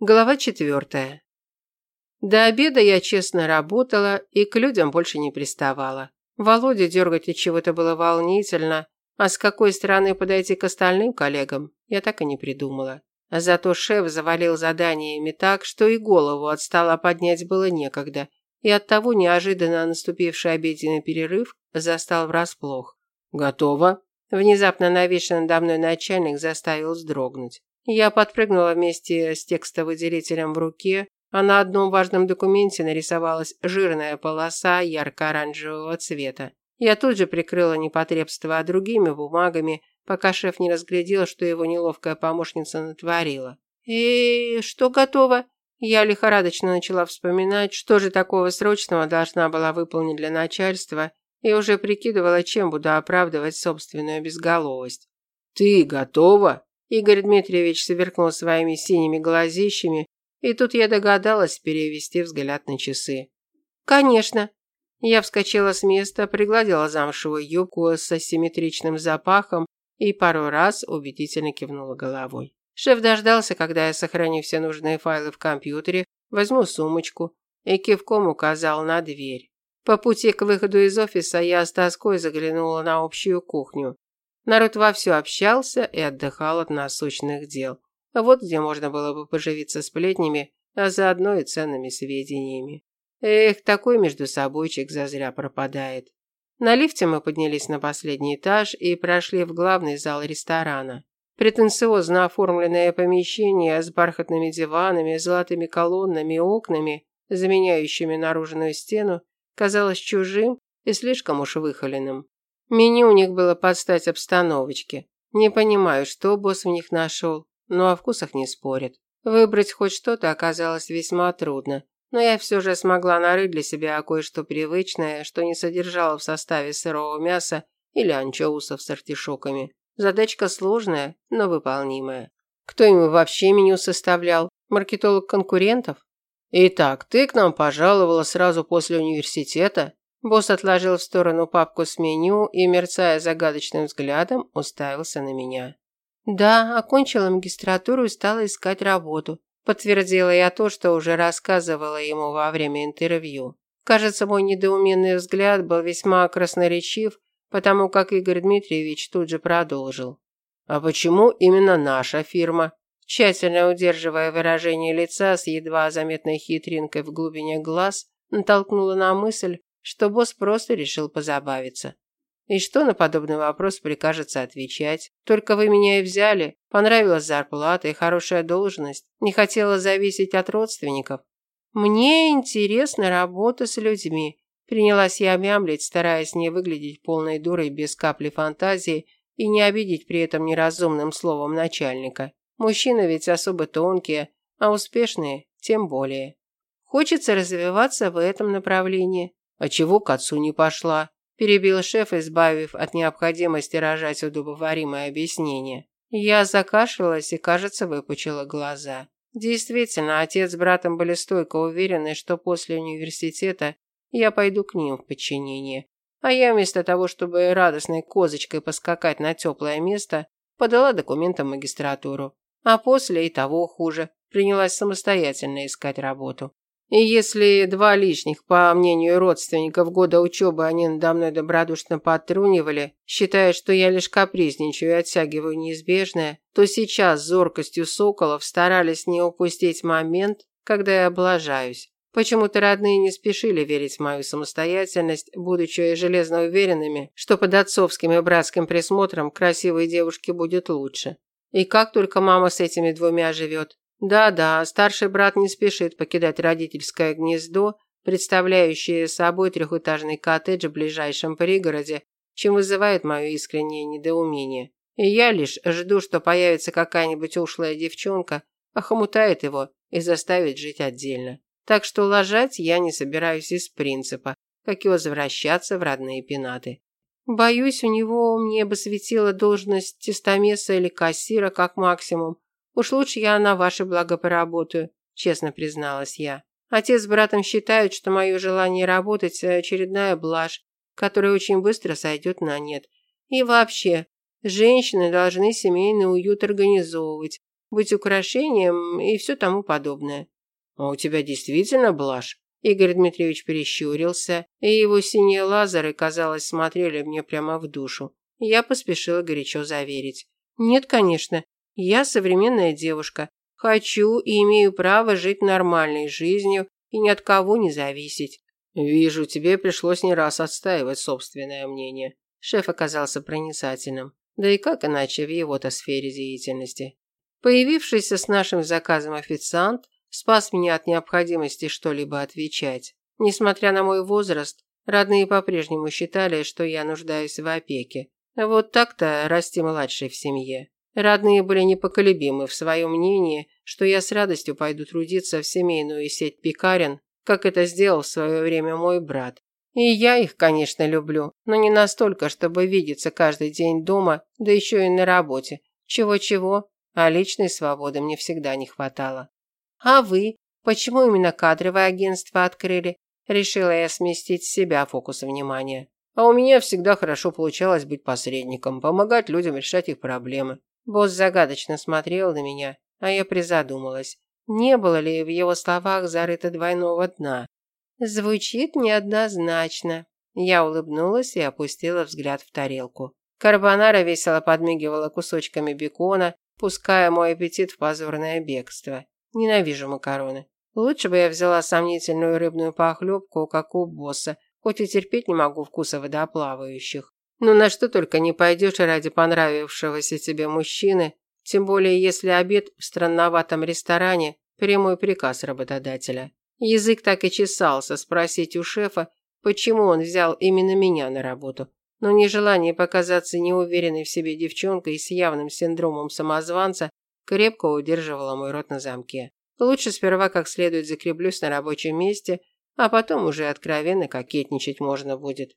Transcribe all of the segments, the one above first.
Глава четвертая. До обеда я честно работала и к людям больше не приставала. Володя дергать от чего-то было волнительно, а с какой стороны подойти к остальным коллегам, я так и не придумала. Зато шеф завалил заданиями так, что и голову от стола поднять было некогда, и оттого неожиданно наступивший обеденный перерыв застал врасплох. «Готово?» Внезапно нависший надо мной начальник заставил вздрогнуть. Я подпрыгнула вместе с текстовыделителем в руке, а на одном важном документе нарисовалась жирная полоса ярко-оранжевого цвета. Я тут же прикрыла непотребство другими бумагами, пока шеф не разглядел, что его неловкая помощница натворила. «И что готово?» Я лихорадочно начала вспоминать, что же такого срочного должна была выполнить для начальства, и уже прикидывала, чем буду оправдывать собственную безголовость. «Ты готова?» Игорь Дмитриевич сверкнул своими синими глазищами, и тут я догадалась перевести взгляд на часы. «Конечно». Я вскочила с места, пригладила замшевую юбку с асимметричным запахом и пару раз убедительно кивнула головой. Шеф дождался, когда я сохраню все нужные файлы в компьютере, возьму сумочку и кивком указал на дверь. По пути к выходу из офиса я с тоской заглянула на общую кухню. Народ вовсю общался и отдыхал от насущных дел. Вот где можно было бы поживиться сплетнями, а заодно и ценными сведениями. Эх, такой между собойчик зазря пропадает. На лифте мы поднялись на последний этаж и прошли в главный зал ресторана. Претенциозно оформленное помещение с бархатными диванами, золотыми колоннами и окнами, заменяющими наружную стену, казалось чужим и слишком уж выхоленным. Меню у них было под стать обстановочке. Не понимаю, что босс в них нашел, но о вкусах не спорят. Выбрать хоть что-то оказалось весьма трудно, но я все же смогла нарыть для себя кое-что привычное, что не содержало в составе сырого мяса или анчоусов с артишоками. Задачка сложная, но выполнимая. Кто ему вообще меню составлял? Маркетолог конкурентов? Итак, ты к нам пожаловала сразу после университета, Босс отложил в сторону папку с меню и, мерцая загадочным взглядом, уставился на меня. «Да, окончила магистратуру и стала искать работу», подтвердила я то, что уже рассказывала ему во время интервью. Кажется, мой недоуменный взгляд был весьма красноречив, потому как Игорь Дмитриевич тут же продолжил. «А почему именно наша фирма?» Тщательно удерживая выражение лица с едва заметной хитринкой в глубине глаз, натолкнула на мысль, что босс просто решил позабавиться. И что на подобный вопрос прикажется отвечать? Только вы меня и взяли. Понравилась зарплата и хорошая должность. Не хотела зависеть от родственников. Мне интересна работа с людьми. Принялась я мямлить, стараясь не выглядеть полной дурой без капли фантазии и не обидеть при этом неразумным словом начальника. Мужчины ведь особо тонкие, а успешные тем более. Хочется развиваться в этом направлении. «А чего к отцу не пошла?» – перебил шеф, избавив от необходимости рожать удобоваримое объяснение. Я закашлялась и, кажется, выпучила глаза. Действительно, отец с братом были стойко уверены, что после университета я пойду к ним в подчинение. А я вместо того, чтобы радостной козочкой поскакать на теплое место, подала документы в магистратуру. А после и того хуже, принялась самостоятельно искать работу. И если два лишних, по мнению родственников, года учебы они надо мной добродушно подтрунивали, считая, что я лишь капризничаю и оттягиваю неизбежное, то сейчас зоркостью соколов старались не упустить момент, когда я облажаюсь. Почему-то родные не спешили верить в мою самостоятельность, будучи железно уверенными, что под отцовским и братским присмотром красивой девушке будет лучше. И как только мама с этими двумя живет, да-да, старший брат не спешит покидать родительское гнездо, представляющее собой трехэтажный коттедж в ближайшем пригороде, чем вызывает мое искреннее недоумение. И я лишь жду, что появится какая-нибудь ушлая девчонка, охомутает его и заставит жить отдельно. Так что ложать я не собираюсь из принципа, как и возвращаться в родные пенаты. Боюсь, у него мне бы светила должность тестомеса или кассира как максимум, Уж лучше я на ваше благо поработаю, честно призналась я. Отец с братом считают, что мое желание работать – очередная блажь, которая очень быстро сойдет на нет. И вообще, женщины должны семейный уют организовывать. быть украшением и все тому подобное. А у тебя действительно блажь? Игорь Дмитриевич перещурился, и его синие лазеры, казалось, смотрели мне прямо в душу. Я поспешила горячо заверить. Нет, конечно, я современная девушка. Хочу и имею право жить нормальной жизнью и ни от кого не зависеть. Вижу, тебе пришлось не раз отстаивать собственное мнение. Шеф оказался проницательным. Да и как иначе в его-то сфере деятельности. Появившийся с нашим заказом официант спас меня от необходимости что-либо отвечать. Несмотря на мой возраст, родные по-прежнему считали, что я нуждаюсь в опеке. Вот так-то расти младшей в семье. Родные были непоколебимы в своем мнении, что я с радостью пойду трудиться в семейную сеть пекарен, как это сделал в свое время мой брат. И я их, конечно, люблю, но не настолько, чтобы видеться каждый день дома, да еще и на работе. Чего-чего, а личной свободы мне всегда не хватало. А вы? Почему именно кадровое агентство открыли? Решила я сместить с себя фокус внимания. А у меня всегда хорошо получалось быть посредником, помогать людям решать их проблемы. Босс загадочно смотрел на меня, а я призадумалась. Не было ли в его словах зарыто двойного дна? Звучит неоднозначно. Я улыбнулась и опустила взгляд в тарелку. Карбонара весело подмигивала кусочками бекона, пуская мой аппетит в позорное бегство. Ненавижу макароны. Лучше бы я взяла сомнительную рыбную похлебку, как у босса, хоть и терпеть не могу вкуса водоплавающих. Но на что только не пойдешь ради понравившегося тебе мужчины, тем более если обед в странноватом ресторане – прямой приказ работодателя. Язык так и чесался спросить у шефа, почему он взял именно меня на работу. Но нежелание показаться неуверенной в себе девчонкой с явным синдромом самозванца крепко удерживало мой рот на замке. Лучше сперва как следует закреплюсь на рабочем месте, а потом уже откровенно кокетничать можно будет.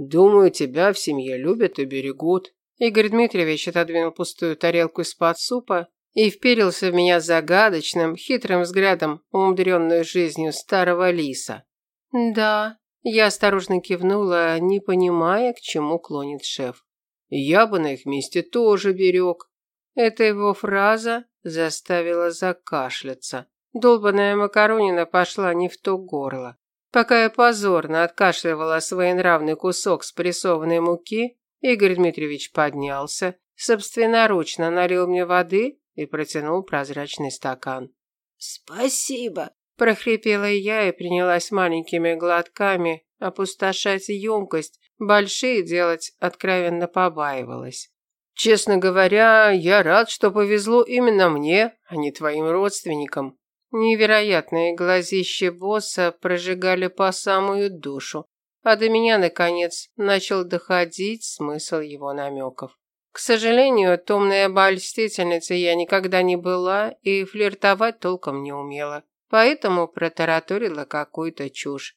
Думаю, тебя в семье любят и берегут. Игорь Дмитриевич отодвинул пустую тарелку из-под супа и вперился в меня загадочным, хитрым взглядом, умудренную жизнью старого лиса. Да, я осторожно кивнула, не понимая, к чему клонит шеф. Я бы на их месте тоже берег. Эта его фраза заставила закашляться. Долбаная макаронина пошла не в то горло. Пока я позорно откашливала своенравный кусок спрессованной муки, Игорь Дмитриевич поднялся, собственноручно налил мне воды и протянул прозрачный стакан. «Спасибо», – прохрипела я и принялась маленькими глотками опустошать емкость, большие делать откровенно побаивалась. «Честно говоря, я рад, что повезло именно мне, а не твоим родственникам», Невероятные глазища босса прожигали по самую душу, а до меня, наконец, начал доходить смысл его намеков. К сожалению, томной обольстительницей я никогда не была и флиртовать толком не умела, поэтому протараторила какую-то чушь.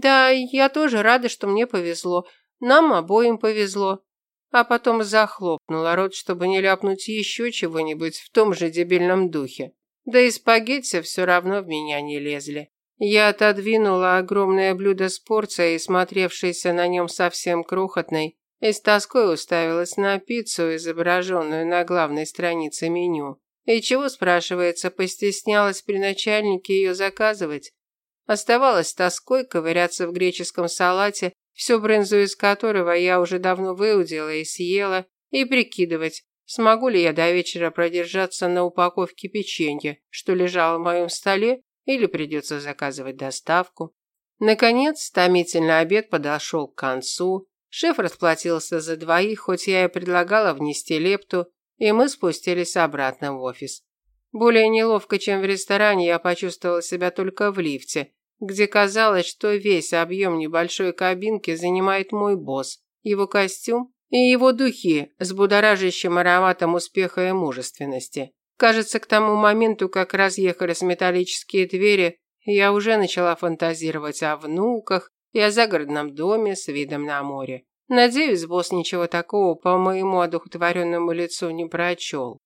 Да, я тоже рада, что мне повезло. Нам обоим повезло. А потом захлопнула рот, чтобы не ляпнуть еще чего-нибудь в том же дебильном духе. Да и спагетти все равно в меня не лезли. Я отодвинула огромное блюдо с порцией, смотревшейся на нем совсем крохотной, и с тоской уставилась на пиццу, изображенную на главной странице меню. И чего, спрашивается, постеснялась при начальнике ее заказывать? Оставалось с тоской ковыряться в греческом салате, всю брынзу из которого я уже давно выудила и съела, и прикидывать, Смогу ли я до вечера продержаться на упаковке печенья, что лежало в моем столе, или придется заказывать доставку? Наконец, томительный обед подошел к концу. Шеф расплатился за двоих, хоть я и предлагала внести лепту, и мы спустились обратно в офис. Более неловко, чем в ресторане, я почувствовала себя только в лифте, где казалось, что весь объем небольшой кабинки занимает мой босс, его костюм и его духи с будоражащим ароматом успеха и мужественности. Кажется, к тому моменту, как разъехались металлические двери, я уже начала фантазировать о внуках и о загородном доме с видом на море. Надеюсь, босс ничего такого по моему одухотворенному лицу не прочел.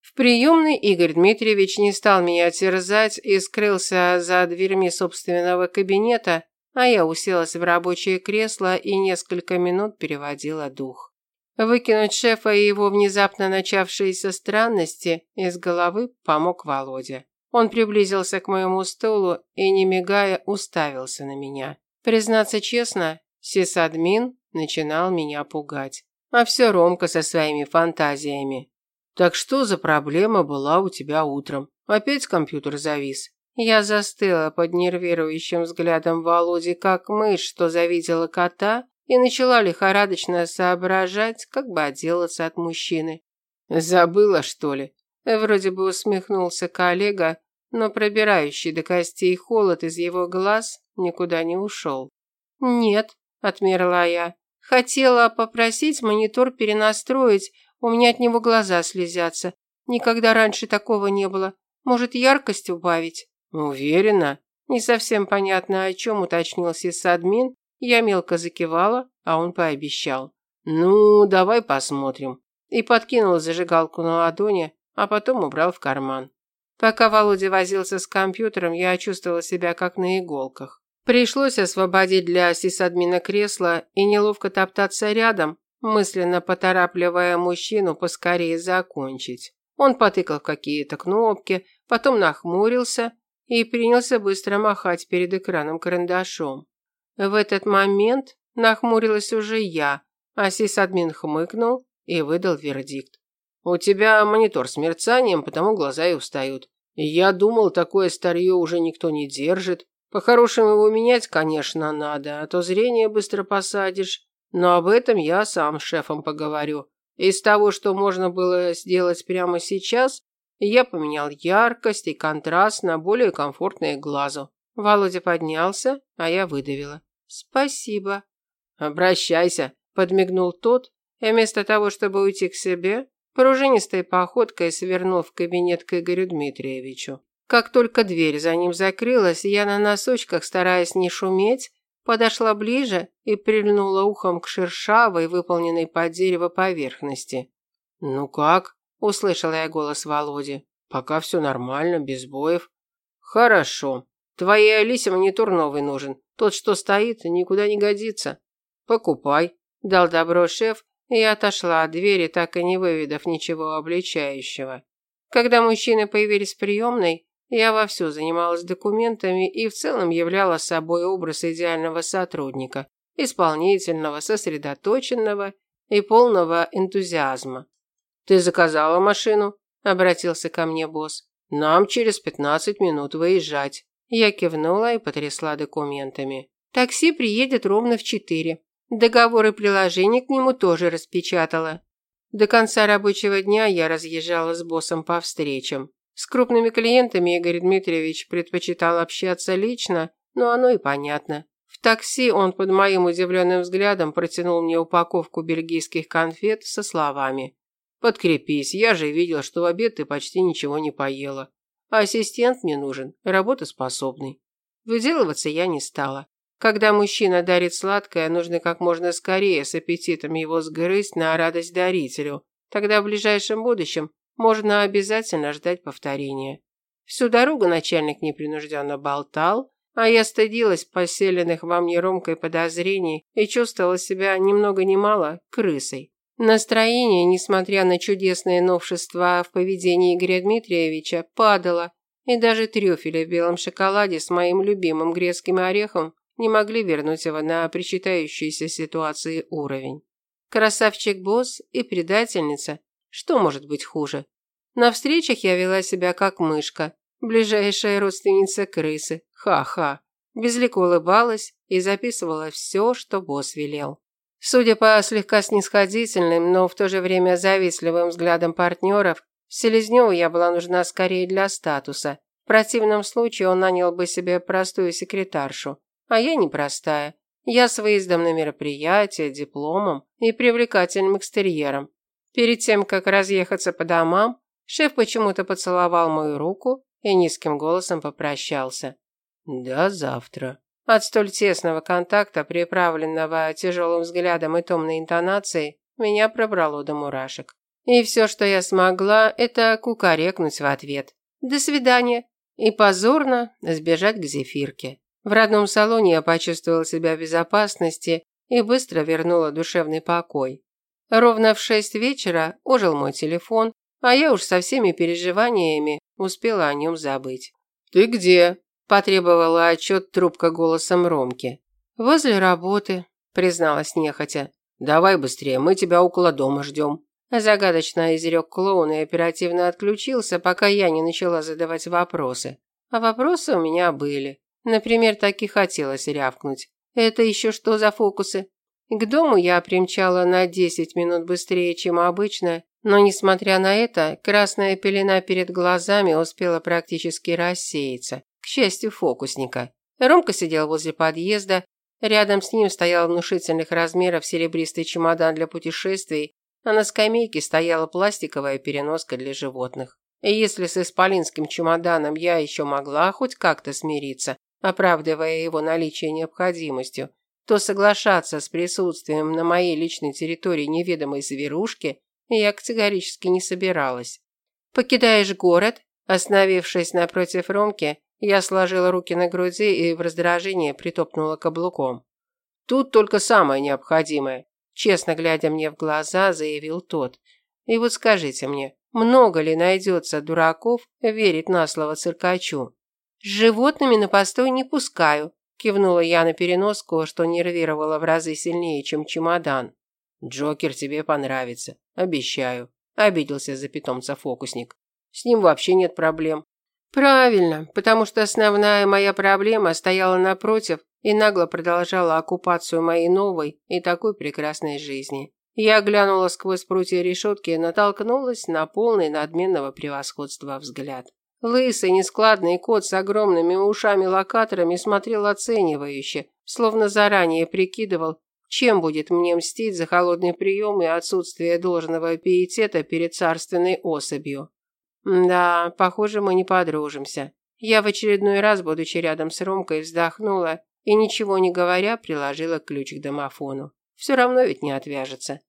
В приемной Игорь Дмитриевич не стал меня терзать и скрылся за дверьми собственного кабинета, а я уселась в рабочее кресло и несколько минут переводила дух. Выкинуть шефа и его внезапно начавшиеся странности из головы помог Володя. Он приблизился к моему столу и, не мигая, уставился на меня. Признаться честно, сисадмин начинал меня пугать. А все Ромка со своими фантазиями. «Так что за проблема была у тебя утром? Опять компьютер завис?» Я застыла под нервирующим взглядом Володи, как мышь, что завидела кота, и начала лихорадочно соображать, как бы отделаться от мужчины. «Забыла, что ли?» Вроде бы усмехнулся коллега, но пробирающий до костей холод из его глаз никуда не ушел. «Нет», – отмерла я. «Хотела попросить монитор перенастроить, у меня от него глаза слезятся. Никогда раньше такого не было. Может, яркость убавить?» «Уверена?» Не совсем понятно, о чем уточнил сисадмин. Я мелко закивала, а он пообещал. «Ну, давай посмотрим». И подкинул зажигалку на ладони, а потом убрал в карман. Пока Володя возился с компьютером, я чувствовала себя как на иголках. Пришлось освободить для сисадмина кресло и неловко топтаться рядом, мысленно поторапливая мужчину поскорее закончить. Он потыкал какие-то кнопки, потом нахмурился и принялся быстро махать перед экраном карандашом. В этот момент нахмурилась уже я, а сисадмин хмыкнул и выдал вердикт. «У тебя монитор с мерцанием, потому глаза и устают. Я думал, такое старье уже никто не держит. По-хорошему его менять, конечно, надо, а то зрение быстро посадишь. Но об этом я сам с шефом поговорю. Из того, что можно было сделать прямо сейчас, я поменял яркость и контраст на более комфортные глазу. Володя поднялся, а я выдавила. «Спасибо». «Обращайся», – подмигнул тот, и вместо того, чтобы уйти к себе, пружинистой походкой свернул в кабинет к Игорю Дмитриевичу. Как только дверь за ним закрылась, я на носочках, стараясь не шуметь, подошла ближе и прильнула ухом к шершавой, выполненной под дерево поверхности. «Ну как?» – услышала я голос Володи. «Пока все нормально, без боев». «Хорошо. Твоей Алисе монитор новый нужен. Тот, что стоит, никуда не годится. Покупай», – дал добро шеф, и отошла от двери, так и не выведав ничего обличающего. Когда мужчины появились в приемной, я вовсю занималась документами и в целом являла собой образ идеального сотрудника, исполнительного, сосредоточенного и полного энтузиазма. «Ты заказала машину?» – обратился ко мне босс. «Нам через пятнадцать минут выезжать». Я кивнула и потрясла документами. «Такси приедет ровно в четыре. Договор и приложение к нему тоже распечатала. До конца рабочего дня я разъезжала с боссом по встречам. С крупными клиентами Игорь Дмитриевич предпочитал общаться лично, но оно и понятно. В такси он под моим удивленным взглядом протянул мне упаковку бельгийских конфет со словами «Подкрепись, я же видел, что в обед ты почти ничего не поела. Ассистент мне нужен, работоспособный». Выделываться я не стала. Когда мужчина дарит сладкое, нужно как можно скорее с аппетитом его сгрызть на радость дарителю. Тогда в ближайшем будущем можно обязательно ждать повторения. Всю дорогу начальник непринужденно болтал, а я стыдилась поселенных во мне ромкой подозрений и чувствовала себя ни много ни мало крысой. Настроение, несмотря на чудесные новшества в поведении Игоря Дмитриевича, падало, и даже трюфели в белом шоколаде с моим любимым грецким орехом не могли вернуть его на причитающийся ситуации уровень. Красавчик-босс и предательница что может быть хуже? На встречах я вела себя как мышка, ближайшая родственница крысы. Ха-ха. Безлико улыбалась и записывала все, что босс велел. Судя по слегка снисходительным, но в то же время завистливым взглядам партнеров, Селезневу я была нужна скорее для статуса. В противном случае он нанял бы себе простую секретаршу. А я не простая. Я с выездом на мероприятия, дипломом и привлекательным экстерьером. Перед тем, как разъехаться по домам, шеф почему-то поцеловал мою руку и низким голосом попрощался. «До завтра». От столь тесного контакта, приправленного тяжелым взглядом и томной интонацией, меня пробрало до мурашек. И все, что я смогла, это кукарекнуть в ответ. «До свидания!» и позорно сбежать к зефирке. В родном салоне я почувствовала себя в безопасности и быстро вернула душевный покой. Ровно в шесть вечера ожил мой телефон, а я уж со всеми переживаниями успела о нем забыть. «Ты где?» – потребовала отчет трубка голосом Ромки. «Возле работы», – призналась нехотя. «Давай быстрее, мы тебя около дома ждем». Загадочно изрек клоун и оперативно отключился, пока я не начала задавать вопросы. А вопросы у меня были. Например, так и хотелось рявкнуть. Это еще что за фокусы? К дому я примчала на 10 минут быстрее, чем обычно, но, несмотря на это, красная пелена перед глазами успела практически рассеяться. К счастью, фокусника. Ромка сидел возле подъезда, рядом с ним стоял внушительных размеров серебристый чемодан для путешествий, а на скамейке стояла пластиковая переноска для животных. И если с исполинским чемоданом я еще могла хоть как-то смириться, оправдывая его наличие необходимостью, то соглашаться с присутствием на моей личной территории неведомой зверушки я категорически не собиралась. «Покидаешь город?» Остановившись напротив Ромки, я сложила руки на груди и в раздражении притопнула каблуком. «Тут только самое необходимое», честно глядя мне в глаза, заявил тот. «И вот скажите мне, много ли найдется дураков верить на слово циркачу?» «С животными на постой не пускаю», Кивнула я на переноску, что нервировала в разы сильнее, чем чемодан. «Джокер тебе понравится, обещаю», – обиделся за питомца фокусник. «С ним вообще нет проблем». «Правильно, потому что основная моя проблема стояла напротив и нагло продолжала оккупацию моей новой и такой прекрасной жизни». Я глянула сквозь прутья решетки и натолкнулась на полный надменного превосходства взгляд. Лысый, нескладный кот с огромными ушами-локаторами смотрел оценивающе, словно заранее прикидывал, чем будет мне мстить за холодный прием и отсутствие должного пиетета перед царственной особью. Да, похоже, мы не подружимся. Я в очередной раз, будучи рядом с Ромкой, вздохнула и, ничего не говоря, приложила ключ к домофону. Все равно ведь не отвяжется.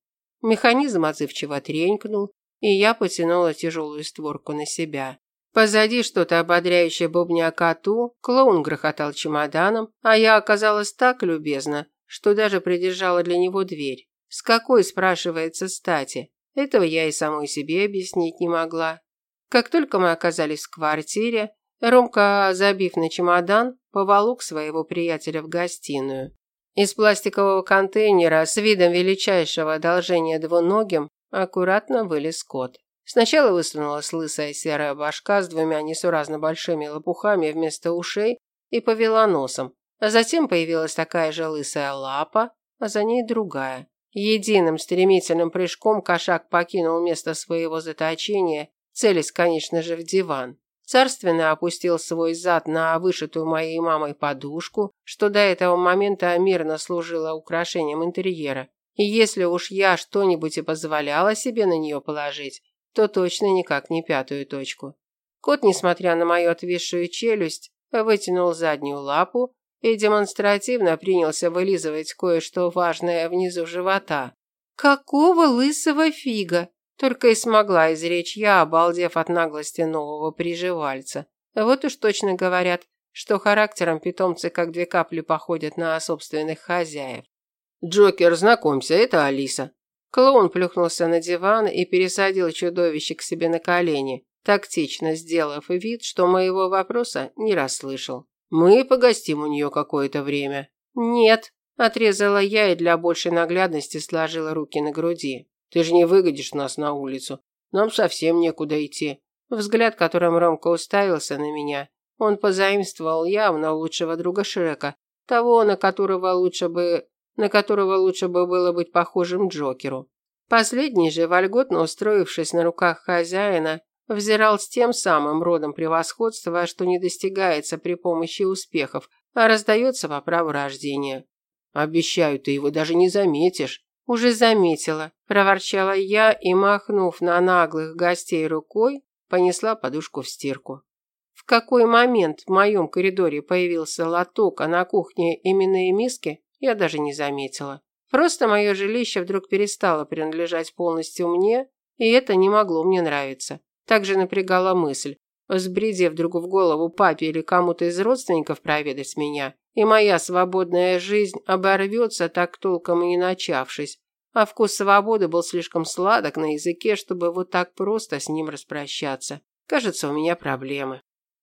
Механизм отзывчиво тренькнул, и я потянула тяжелую створку на себя. Позади что-то ободряющее бубня коту, клоун грохотал чемоданом, а я оказалась так любезна, что даже придержала для него дверь. С какой, спрашивается, стати? Этого я и самой себе объяснить не могла. Как только мы оказались в квартире, Ромка, забив на чемодан, поволок своего приятеля в гостиную. Из пластикового контейнера с видом величайшего одолжения двуногим аккуратно вылез кот. Сначала высунулась лысая серая башка с двумя несуразно большими лопухами вместо ушей и повела носом. А затем появилась такая же лысая лапа, а за ней другая. Единым стремительным прыжком кошак покинул место своего заточения, целясь, конечно же, в диван. Царственно опустил свой зад на вышитую моей мамой подушку, что до этого момента мирно служило украшением интерьера. И если уж я что-нибудь и позволяла себе на нее положить, то точно никак не пятую точку. Кот, несмотря на мою отвисшую челюсть, вытянул заднюю лапу и демонстративно принялся вылизывать кое-что важное внизу живота. «Какого лысого фига?» Только и смогла изречь я, обалдев от наглости нового приживальца. Вот уж точно говорят, что характером питомцы как две капли походят на собственных хозяев. «Джокер, знакомься, это Алиса», Клоун плюхнулся на диван и пересадил чудовище к себе на колени, тактично сделав вид, что моего вопроса не расслышал. «Мы погостим у нее какое-то время». «Нет», – отрезала я и для большей наглядности сложила руки на груди. «Ты же не выгодишь нас на улицу. Нам совсем некуда идти». Взгляд, которым Ромка уставился на меня, он позаимствовал явно лучшего друга Шрека, того, на которого лучше бы на которого лучше бы было быть похожим Джокеру. Последний же, вольготно устроившись на руках хозяина, взирал с тем самым родом превосходства, что не достигается при помощи успехов, а раздается по праву рождения. «Обещаю, ты его даже не заметишь». «Уже заметила», – проворчала я и, махнув на наглых гостей рукой, понесла подушку в стирку. В какой момент в моем коридоре появился лоток, а на кухне именные миски, я даже не заметила. Просто мое жилище вдруг перестало принадлежать полностью мне, и это не могло мне нравиться. Также напрягала мысль, взбредев вдруг в голову папе или кому-то из родственников проведать меня, и моя свободная жизнь оборвется, так толком и не начавшись. а вкус свободы был слишком сладок на языке, чтобы вот так просто с ним распрощаться. Кажется, у меня проблемы.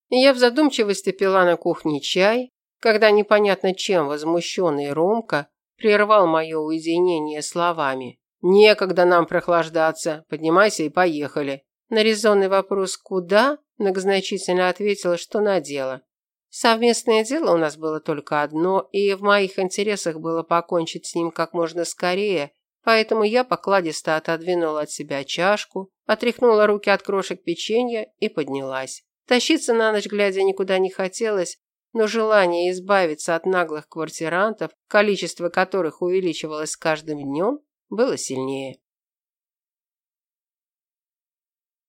Я в задумчивости пила на кухне чай, когда непонятно чем возмущенный Ромка прервал мое уединение словами. «Некогда нам прохлаждаться. Поднимайся и поехали». На резонный вопрос «Куда?» Многозначительно ответила, что на дело. Совместное дело у нас было только одно, и в моих интересах было покончить с ним как можно скорее, поэтому я покладисто отодвинула от себя чашку, отряхнула руки от крошек печенья и поднялась. Тащиться на ночь глядя никуда не хотелось, но желание избавиться от наглых квартирантов, количество которых увеличивалось с каждым днем, было сильнее.